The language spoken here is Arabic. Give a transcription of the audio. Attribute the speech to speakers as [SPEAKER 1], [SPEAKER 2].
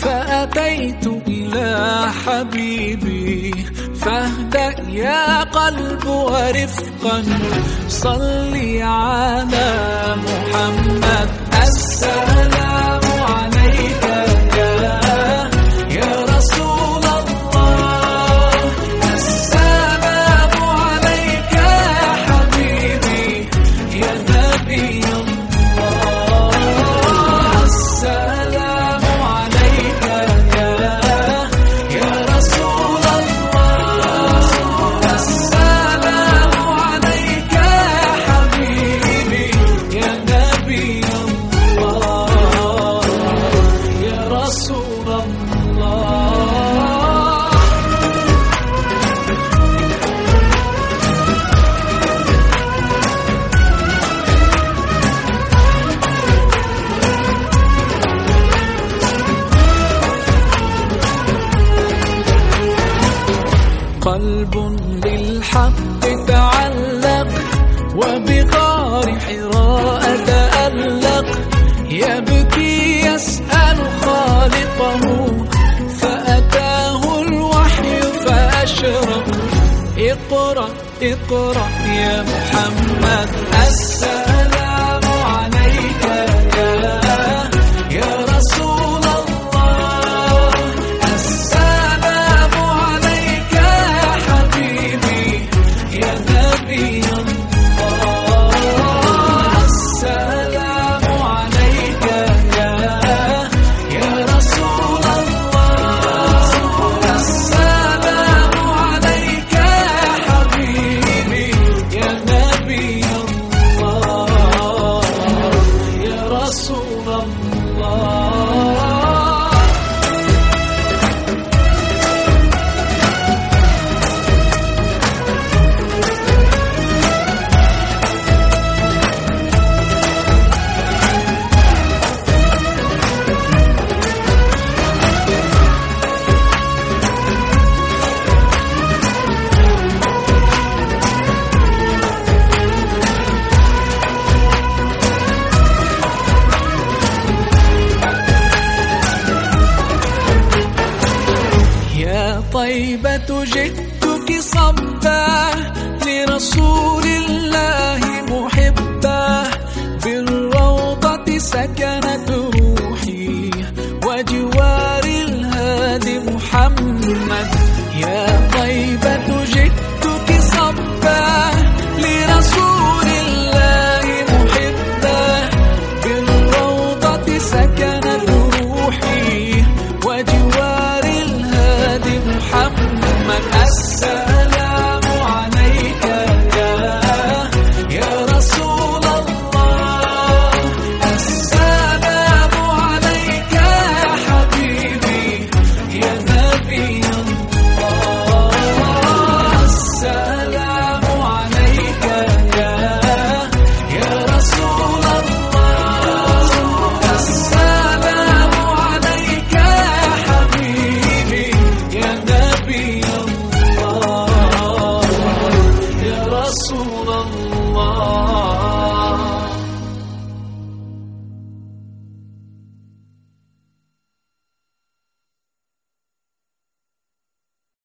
[SPEAKER 1] فأتيت إلى حبيبي فاهدأ يا قلب ورفقا صلي على محمد. السلام قلب للحق تعلق وبغار حراء تألق. يبكي يسأل خالقه فأتاه الوحي فأشرق اقرأ اقرأ يا محمد السلام الله يا طيبة جئتك صبا لرسول الله محبا بالروضة سكنت روحي وجوار الهادي محمد.